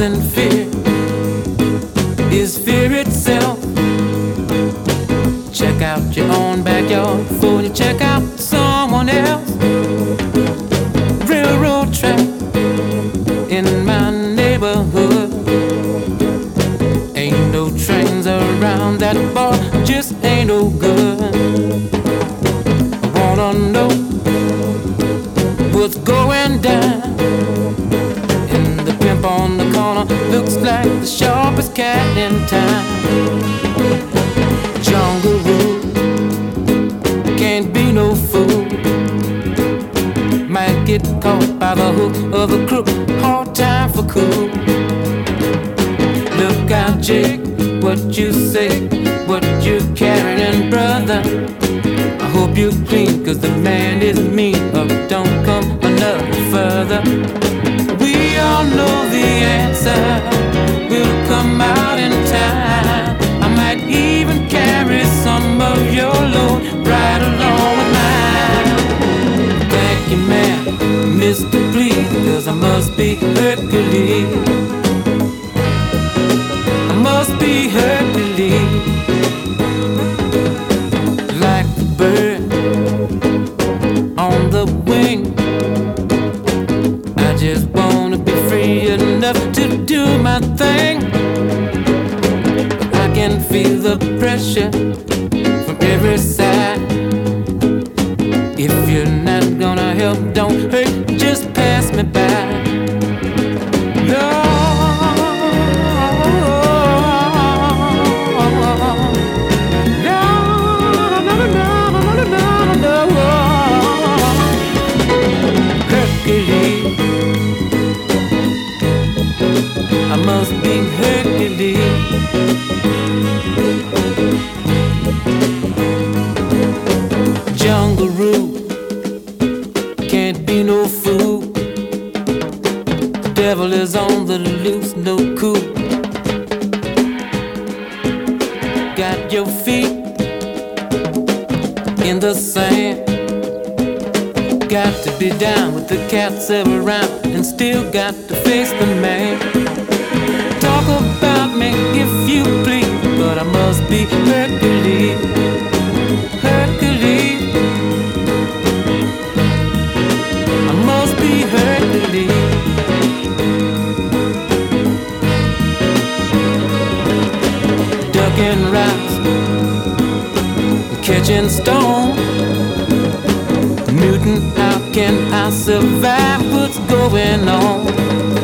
and fear is fear itself. Check out your own backyard before you check out someone else. Railroad track in my neighborhood. Ain't no trains around that bar, just ain't no good. I wanna know what's going down. Like the sharpest cat in town. Jungle rule can't be no fool. Might get caught by the hook of a crook. Hard time for cool. Look out, Jake, what you say, what you carrying, brother. I hope you're clean, cause the man is mean, or don't come another further. We all know the answer I must be Hercules. Like the bird on the wing. I just wanna be free enough to do my thing. I can feel the pressure from every side. If you're not gonna help, don't hurt, just pass me by. Can't be no fool. Devil is on the loose, no cool. Got your feet in the sand. Got to be down with the cats around and still got to face the man. Talk about me if you please, but I must be Ducking rocks, catching stone. Mutant, how can I survive? What's going on?